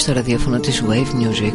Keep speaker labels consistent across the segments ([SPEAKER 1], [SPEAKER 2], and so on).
[SPEAKER 1] στο ραδιόφωνο της Wave Music.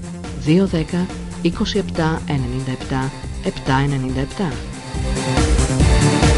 [SPEAKER 2] 210 27 97 797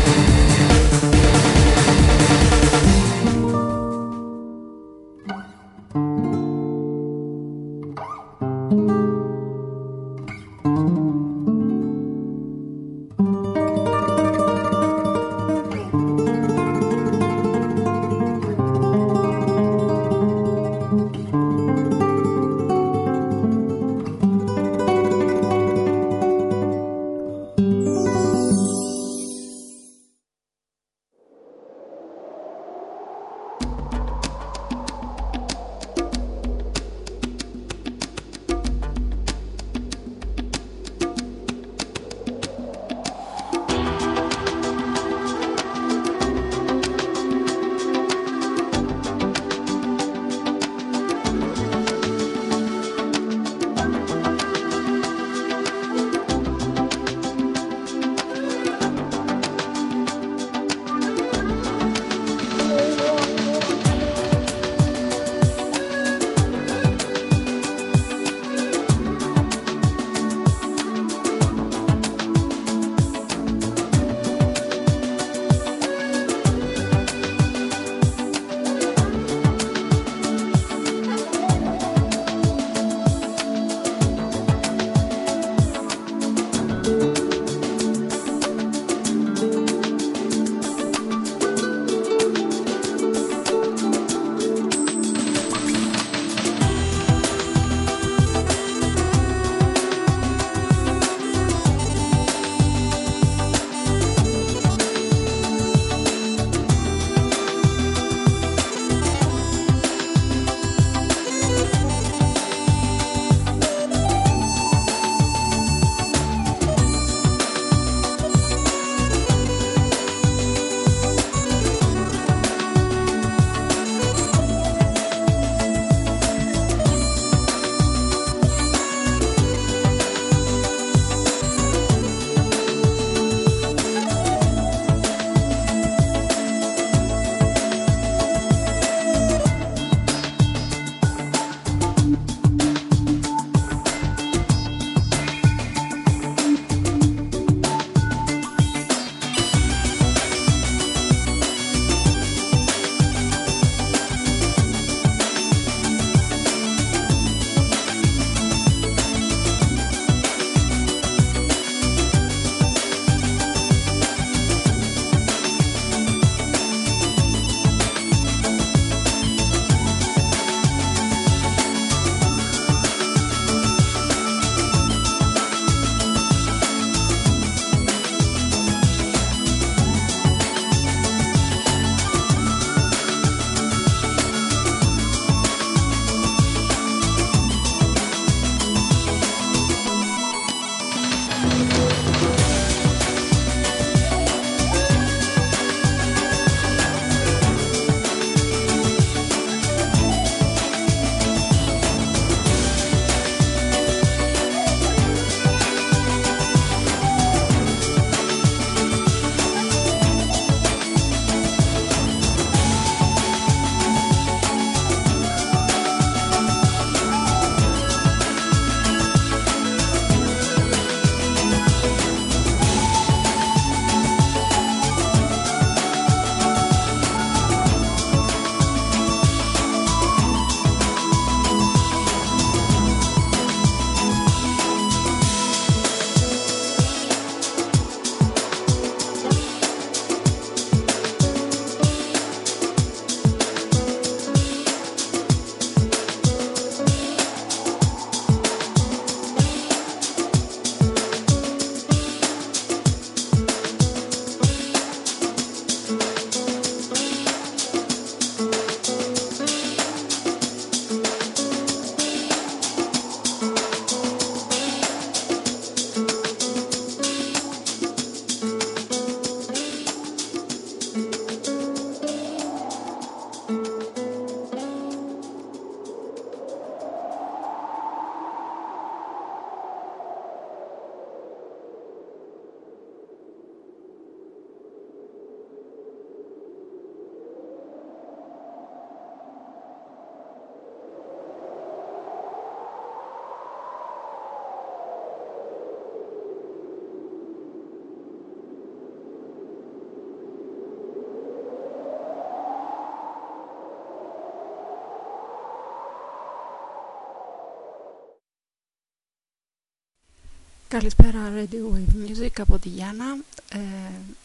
[SPEAKER 3] Καλησπέρα Radio Wave Music από τη Γιάννα. Ε,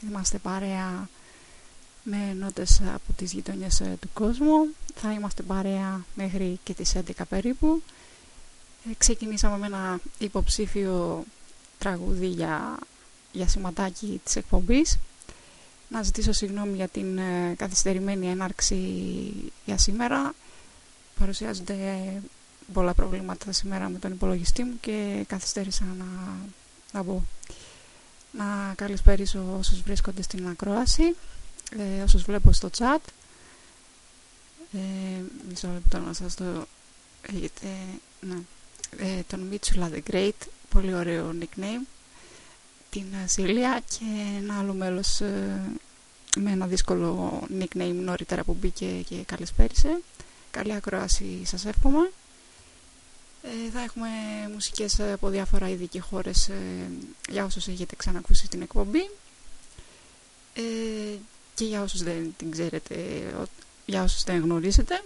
[SPEAKER 3] είμαστε παρέα με νότες από τις γειτονιές ε, του κόσμου. Θα είμαστε παρέα μέχρι και τις 11 περίπου. Ε, ξεκινήσαμε με ένα υποψήφιο τραγούδι για, για σηματάκι της εκπομπής. Να ζητήσω συγγνώμη για την ε, καθυστερημένη έναρξη για σήμερα. Παρουσιάζονται πολλά προβλήματα σήμερα με τον υπολογιστή μου και καθυστέρησα να, να μπω. Να καλησπέρισω όσους βρίσκονται στην ακρόαση, ε, όσους βλέπω στο chat. Ε, μισό λεπτό να σας το... Έχετε, ναι. ε, τον Μίτσουλα The Great, πολύ ωραίο nickname. Την Σίλια και ένα άλλο μέλος ε, με ένα δύσκολο nickname νωρίτερα που μπήκε και καλησπέρισε. Καλή ακρόαση σας εύχομαι. Ε, θα έχουμε μουσικές από διάφορα είδη και χώρες ε, για όσους έχετε ξανακούσει την εκπομπή ε, και για όσους δεν την ξέρετε, για όσους δεν γνωρίζετε.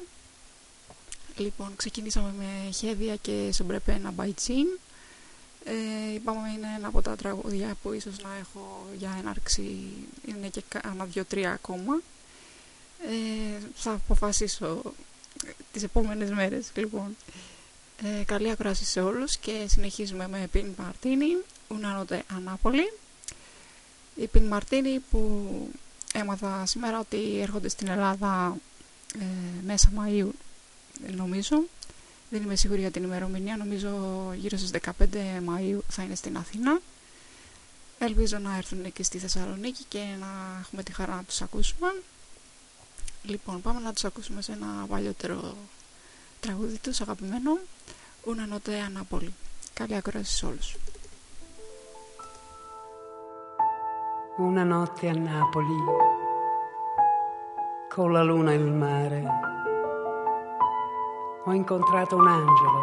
[SPEAKER 3] Λοιπόν, ξεκινήσαμε με Χέβια και Σομπρεπένα by Chin. Ε, είπαμε είναι ένα από τα τραγούδια που ίσως να έχω για έναρξη, είναι και κάνα δυο-τρία ακόμα. Ε, θα αποφασίσω τις επόμενες μέρες, λοιπόν. Ε, καλή ακρόαση σε όλους και συνεχίζουμε με Πιν Μαρτίνι, Ουνάνοτε Ανάπολη. Η Πιν Μαρτίνι που έμαθα σήμερα ότι έρχονται στην Ελλάδα ε, μέσα Μαΐου νομίζω. Δεν είμαι σίγουρη για την ημερομηνία, νομίζω γύρω στις 15 Μαΐου θα είναι στην Αθήνα. Ελπίζω να έρθουν και στη Θεσσαλονίκη και να έχουμε τη χαρά να τους ακούσουμε. Λοιπόν, πάμε να τους ακούσουμε σε ένα παλιότερο τραγούδι τους αγαπημένο Una notte a Napoli. Καλή ακρόαση σε όλους.
[SPEAKER 4] Una notte a Napoli, con la luna e il mare, ho incontrato un angelo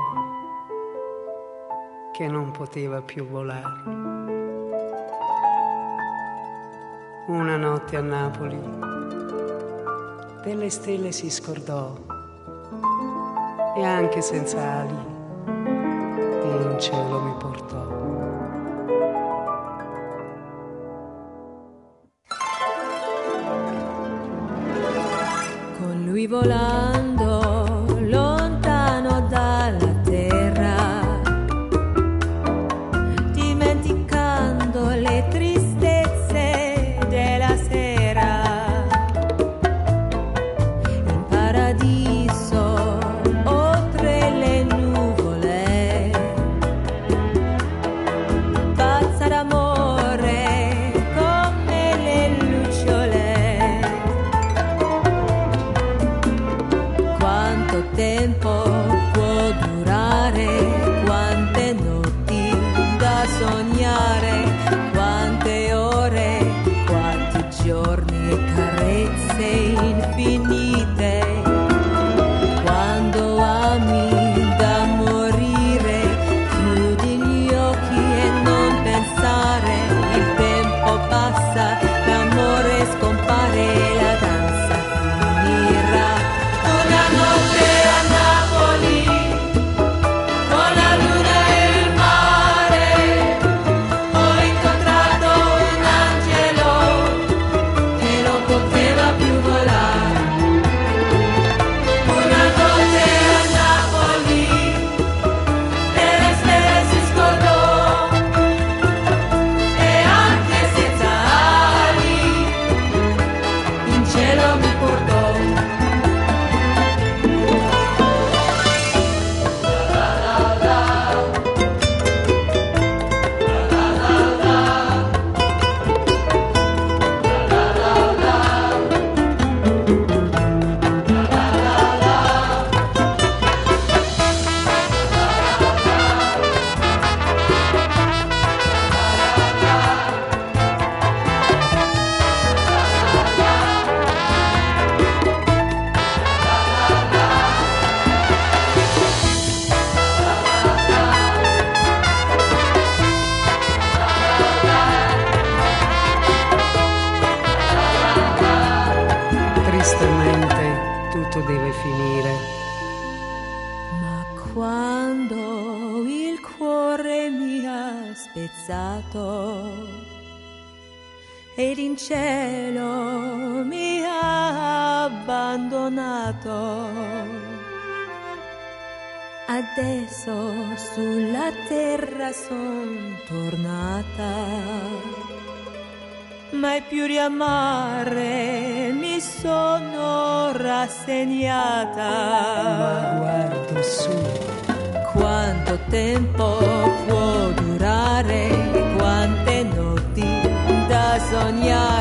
[SPEAKER 4] che non poteva più volare. Una notte a Napoli, delle stelle si scordò e anche senza ali in cielo mi portò. bizonyára.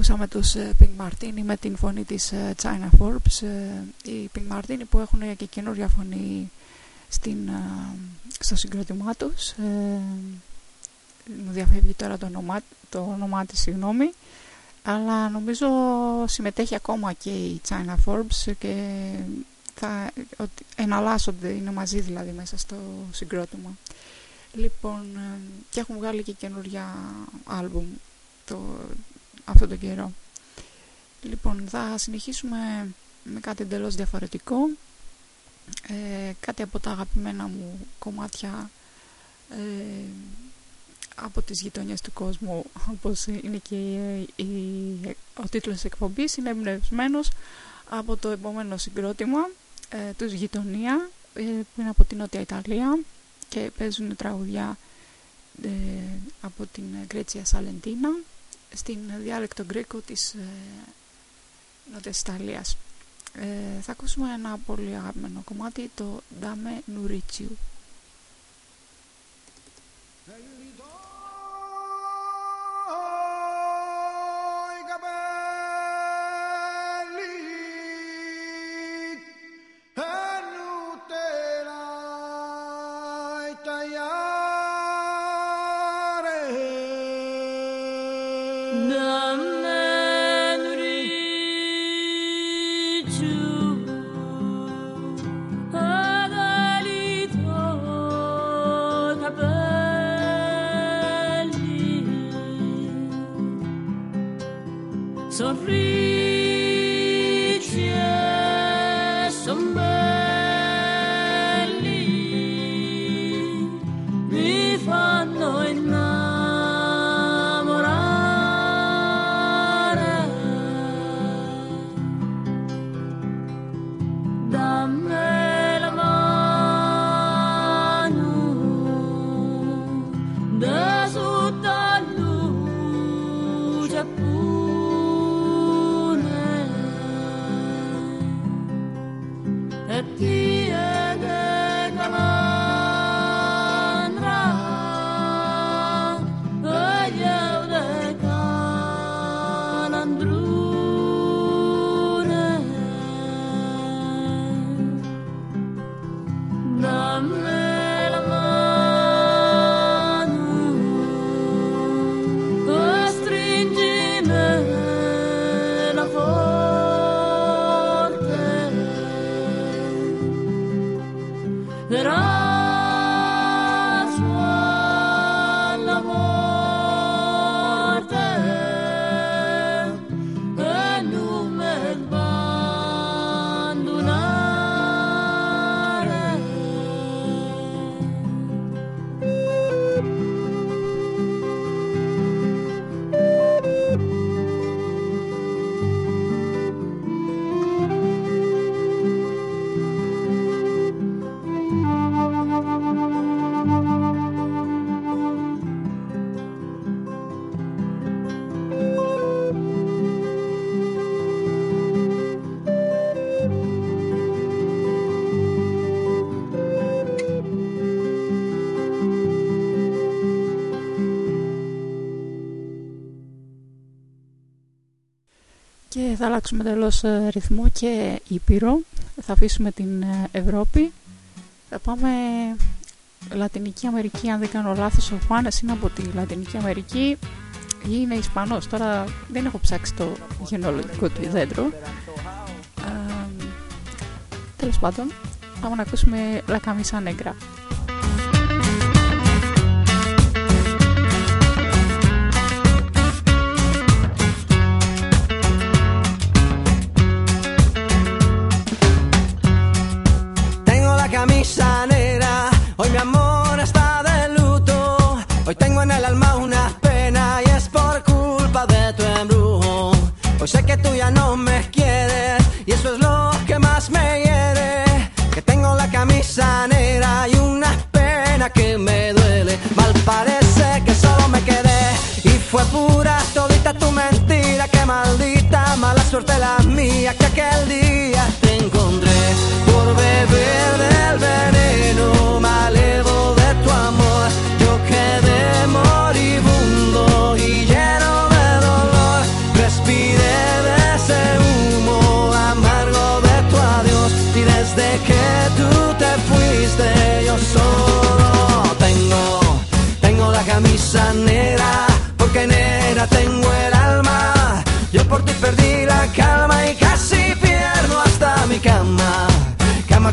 [SPEAKER 3] Ακούσαμε τους ε, Pink Martini με την φωνή της ε, China Forbes. Ε, Οι Pink Martini που έχουν και καινούρια φωνή στην, ε, στο συγκρότημά τους. Ε, μου διαφεύγει τώρα το όνομά, το όνομά της, συγγνώμη. Αλλά νομίζω συμμετέχει ακόμα και η China Forbes και θα, ότι εναλλάσσονται, είναι μαζί δηλαδή μέσα στο συγκρότημα. Λοιπόν, ε, και έχουν βγάλει και καινούρια άλμπουμ το, αυτό τον καιρό. Λοιπόν, θα συνεχίσουμε με κάτι εντελώς διαφορετικό. Ε, κάτι από τα αγαπημένα μου κομμάτια ε, από τις γειτονιές του κόσμου, όπως είναι και η, η- ο τίτλος της εκπομπής, είναι εμπνευσμένος από το επόμενο συγκρότημα ε, τους Γειτονία, ε, που είναι από την Νότια Ιταλία και παίζουν τραγουδιά ε, από την Γκρέτσια Σαλεντίνα στην διάλεκτο γκρίκο της ε, Νότιας Ιταλίας. Ε, θα ακούσουμε ένα πολύ αγαπημένο κομμάτι, το Dame Nuriciu. that I αλλάξουμε τελώς ε, ρυθμό και ήπειρο. Θα αφήσουμε την ε, Ευρώπη. Θα πάμε Λατινική Αμερική. Αν δεν κάνω λάθος ο Χουάνες είναι από τη Λατινική Αμερική. Ή είναι Ισπανός. Τώρα δεν έχω ψάξει το γενολογικό του δέντρο. Ε, τέλος πάντων πάμε να ακούσουμε La Camisa Negra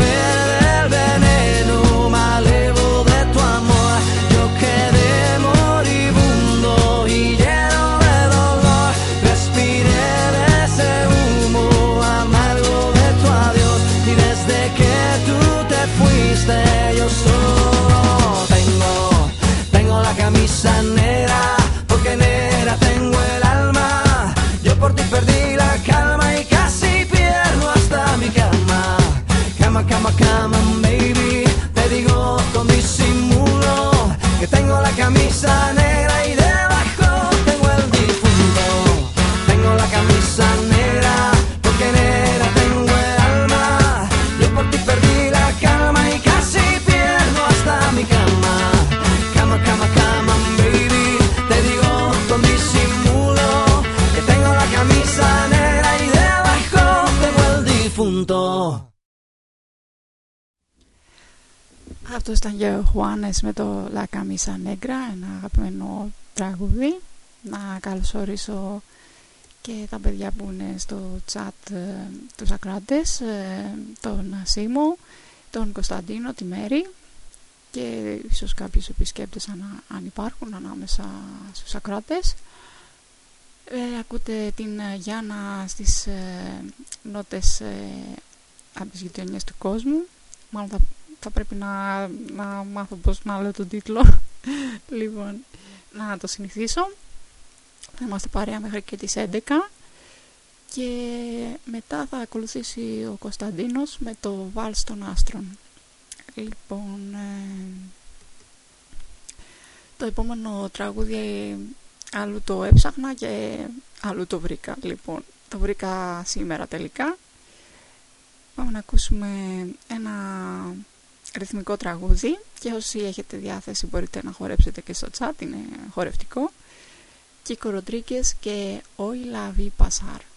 [SPEAKER 5] stay, you're
[SPEAKER 3] so ήταν και ο Χουάνες με το La Camisa Negra, ένα αγαπημένο τραγούδι. Να καλωσορίσω και τα παιδιά που είναι στο chat ε, τους ακράτες, ε, τον Σίμω, τον Κωνσταντίνο, τη Μέρη και ίσως κάποιους επισκέπτες αν, αν υπάρχουν ανάμεσα στους ακράτες. Ε, ακούτε την ε, Γιάννα στις ε, νότες ε, από τις γειτονιές του κόσμου. Μάλλον θα, θα πρέπει να, να μάθω πώς να λέω τον τίτλο. λοιπόν, να το συνηθίσω. Θα είμαστε παρέα μέχρι και τις 11 και μετά θα ακολουθήσει ο Κωνσταντίνος με το Βάλς των Άστρων. Λοιπόν, ε, το επόμενο τραγούδι αλλού το έψαχνα και αλλού το βρήκα. Λοιπόν, το βρήκα σήμερα τελικά. Πάμε να ακούσουμε ένα ρυθμικό τραγούδι και όσοι έχετε διάθεση μπορείτε να χορέψετε και στο chat, είναι χορευτικό. Κίκο Ροντρίγκες και Hoy la vi pasar.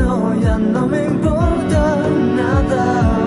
[SPEAKER 6] No,
[SPEAKER 7] ya no me importa nada.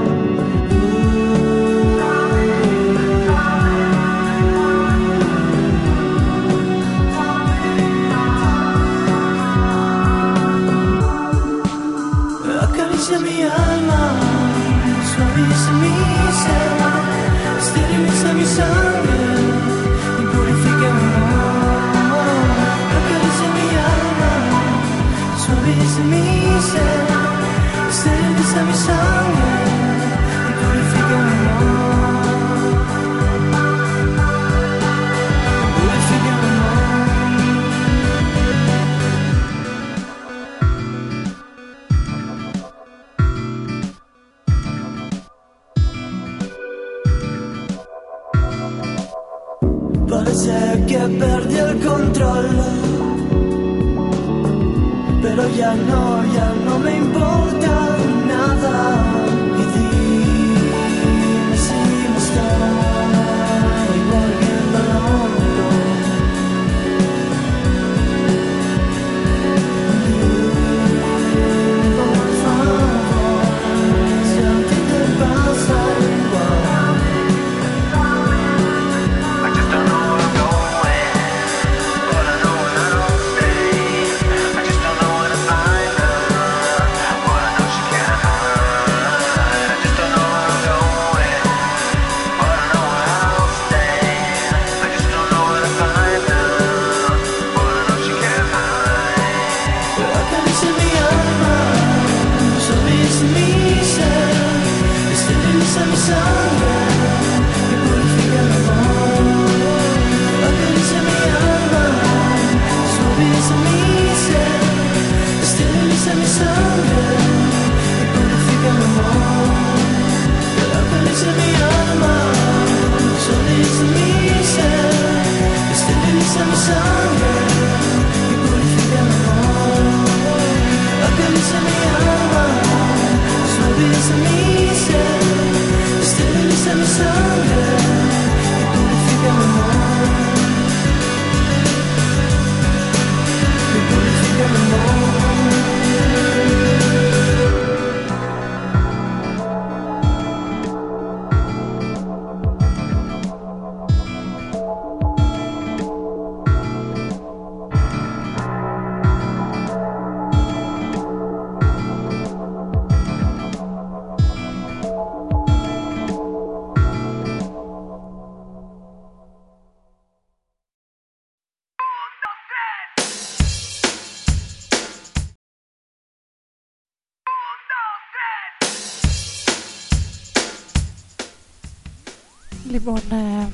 [SPEAKER 8] Λοιπόν, ε,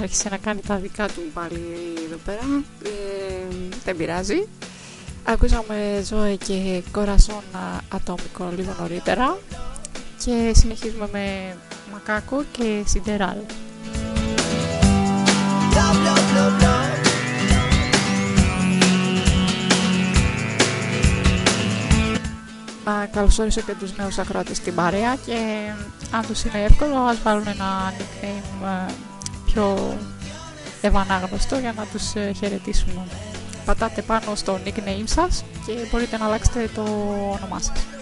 [SPEAKER 8] άρχισε να κάνει τα δικά του πάλι εδώ πέρα. Ε, δεν πειράζει. Ακούσαμε Ζώε και Κορασόνα ε, ατομικό λίγο νωρίτερα και συνεχίζουμε με Μακάκο και Σιντεράλ. Να καλωσόρισω και τους νέους ακροατές στην παρέα και αν τους είναι εύκολο ας βάλουν ένα nickname ε, πιο ευανάγνωστο για να τους ε, χαιρετήσουν. Πατάτε πάνω στο nickname σας και μπορείτε να αλλάξετε το όνομά σας.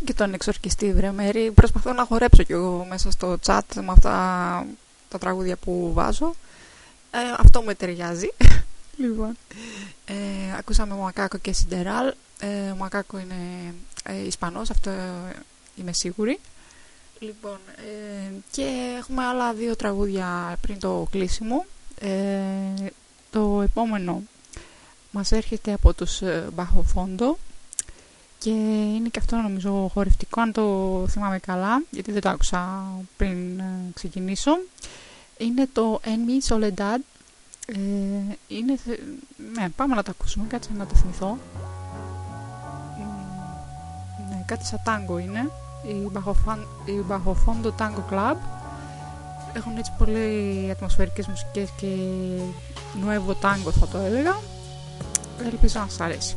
[SPEAKER 3] Ε, όχι και τον εξορκιστή βρεμέρι. Προσπαθώ να χορέψω κι εγώ μέσα στο chat με αυτά τα τραγούδια που βάζω. Ε, αυτό μου ταιριάζει. λοιπόν, ε, ακούσαμε Μακάκο και Σιντεράλ. Ε, ο Μακάκο είναι ε, Ισπανός, αυτό είμαι σίγουρη. Λοιπόν, ε, και έχουμε άλλα δύο τραγούδια πριν το κλείσιμο. Ε, το επόμενο μας έρχεται από τους Μπαχοφόντο και είναι και αυτό νομίζω χορευτικό αν το θυμάμαι καλά γιατί δεν το άκουσα πριν ξεκινήσω. Είναι το En mi soledad. είναι, ναι, πάμε να το ακούσουμε, κάτσε να το θυμηθώ. Ναι, κάτι σαν τάγκο είναι η Μπαχοφόντο Tango Club έχουν έτσι πολύ ατμοσφαιρικές μουσικές και νουέβο τάγκο θα το έλεγα ελπίζω να σας αρέσει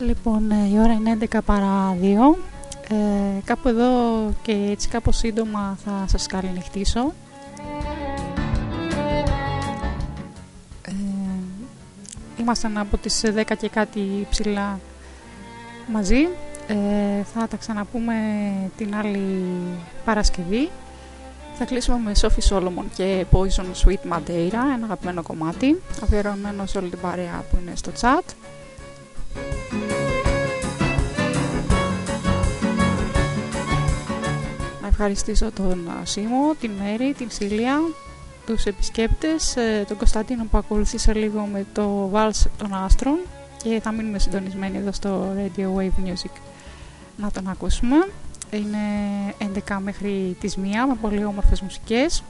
[SPEAKER 3] Λοιπόν, ε, η ώρα είναι 11 παρά 2. Ε, κάπου εδώ και έτσι κάπως σύντομα θα σας καληνυχτήσω. Ε, ήμασταν από τις 10 και κάτι ψηλά μαζί. Ε, θα τα ξαναπούμε την άλλη Παρασκευή. Θα κλείσουμε με Sophie Solomon και Poison Sweet Madeira, ένα αγαπημένο κομμάτι, αφιερωμένο σε όλη την παρέα που είναι στο chat. Ευχαριστήσω τον Σίμω, την Μέρη, την Σίλια, τους επισκέπτες, ε, τον Κωνσταντίνο που ακολουθήσε λίγο με το Vals των Άστρων και θα μείνουμε συντονισμένοι εδώ στο Radio Wave Music να τον ακούσουμε. Είναι 11 μέχρι τις 1 με πολύ όμορφες μουσικές.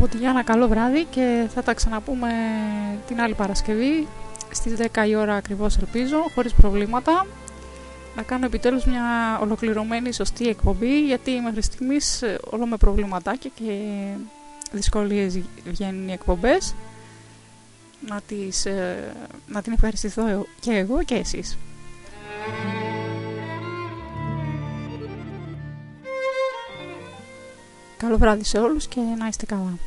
[SPEAKER 3] Από τη Γιάννα καλό βράδυ και θα τα ξαναπούμε την άλλη Παρασκευή στις 10 η ώρα ακριβώς ελπίζω, χωρίς προβλήματα. Να κάνω επιτέλους μια ολοκληρωμένη σωστή εκπομπή γιατί μέχρι στιγμής όλο με προβληματάκια και δυσκολίες βγαίνουν οι εκπομπές. Να, τις, ε, να την ευχαριστηθώ και εγώ και εσείς. Καλό βράδυ σε όλους και να είστε καλά.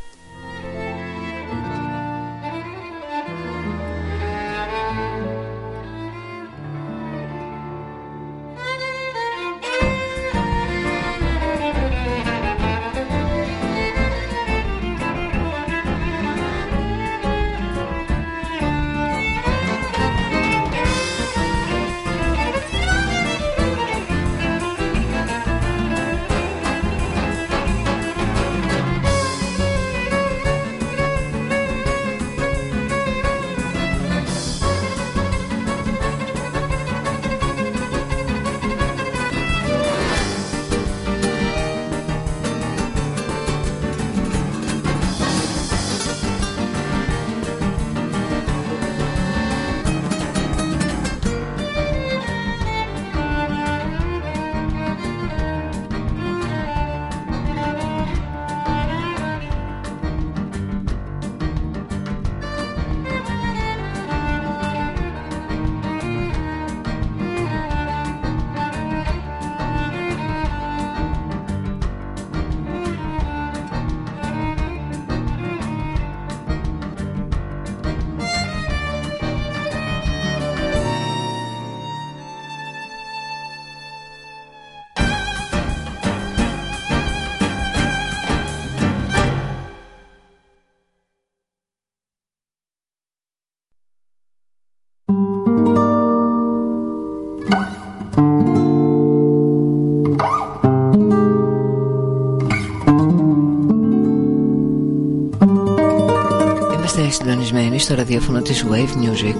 [SPEAKER 1] Στο ραδιόφωνο της Wave Music.